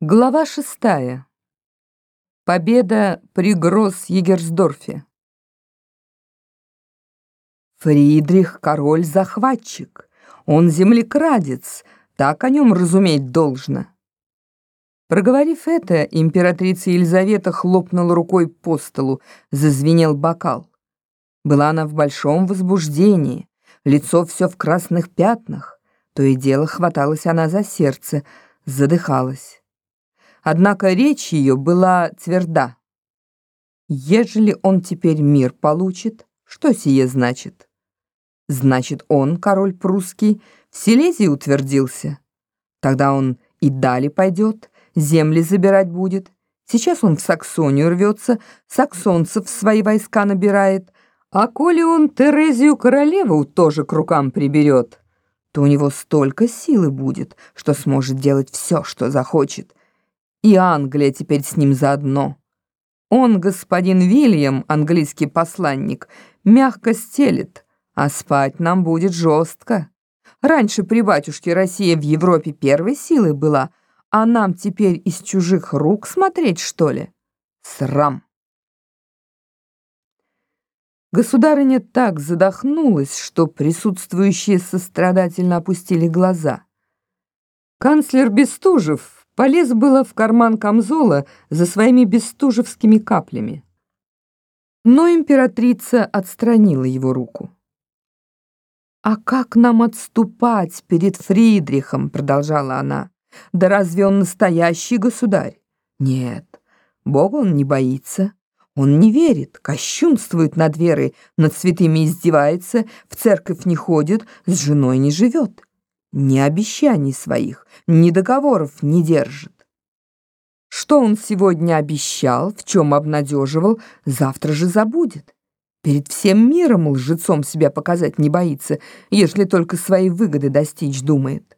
Глава шестая. Победа при Гросс-Егерсдорфе. Фридрих — король-захватчик. Он землекрадец, так о нем разуметь должно. Проговорив это, императрица Елизавета хлопнула рукой по столу, зазвенел бокал. Была она в большом возбуждении, лицо все в красных пятнах, то и дело хваталась она за сердце, задыхалась. Однако речь ее была тверда. Ежели он теперь мир получит, что сие значит? Значит, он, король прусский, в Силезии утвердился. Тогда он и далее пойдет, земли забирать будет. Сейчас он в Саксонию рвется, саксонцев свои войска набирает, а коли он Терезию королеву тоже к рукам приберет, то у него столько силы будет, что сможет делать все, что захочет, и Англия теперь с ним заодно. Он, господин Вильям, английский посланник, мягко стелет, а спать нам будет жестко. Раньше при батюшке Россия в Европе первой силой была, а нам теперь из чужих рук смотреть, что ли? Срам. Государыня так задохнулась, что присутствующие сострадательно опустили глаза. Канцлер Бестужев Полез было в карман камзола за своими бестужевскими каплями. Но императрица отстранила его руку. «А как нам отступать перед Фридрихом?» — продолжала она. «Да разве он настоящий государь? Нет, Бога он не боится. Он не верит, кощунствует над верой, над святыми издевается, в церковь не ходит, с женой не живет. Ни обещаний своих, ни договоров не держит. Что он сегодня обещал, в чем обнадеживал, завтра же забудет. Перед всем миром лжецом себя показать не боится, если только своей выгоды достичь думает.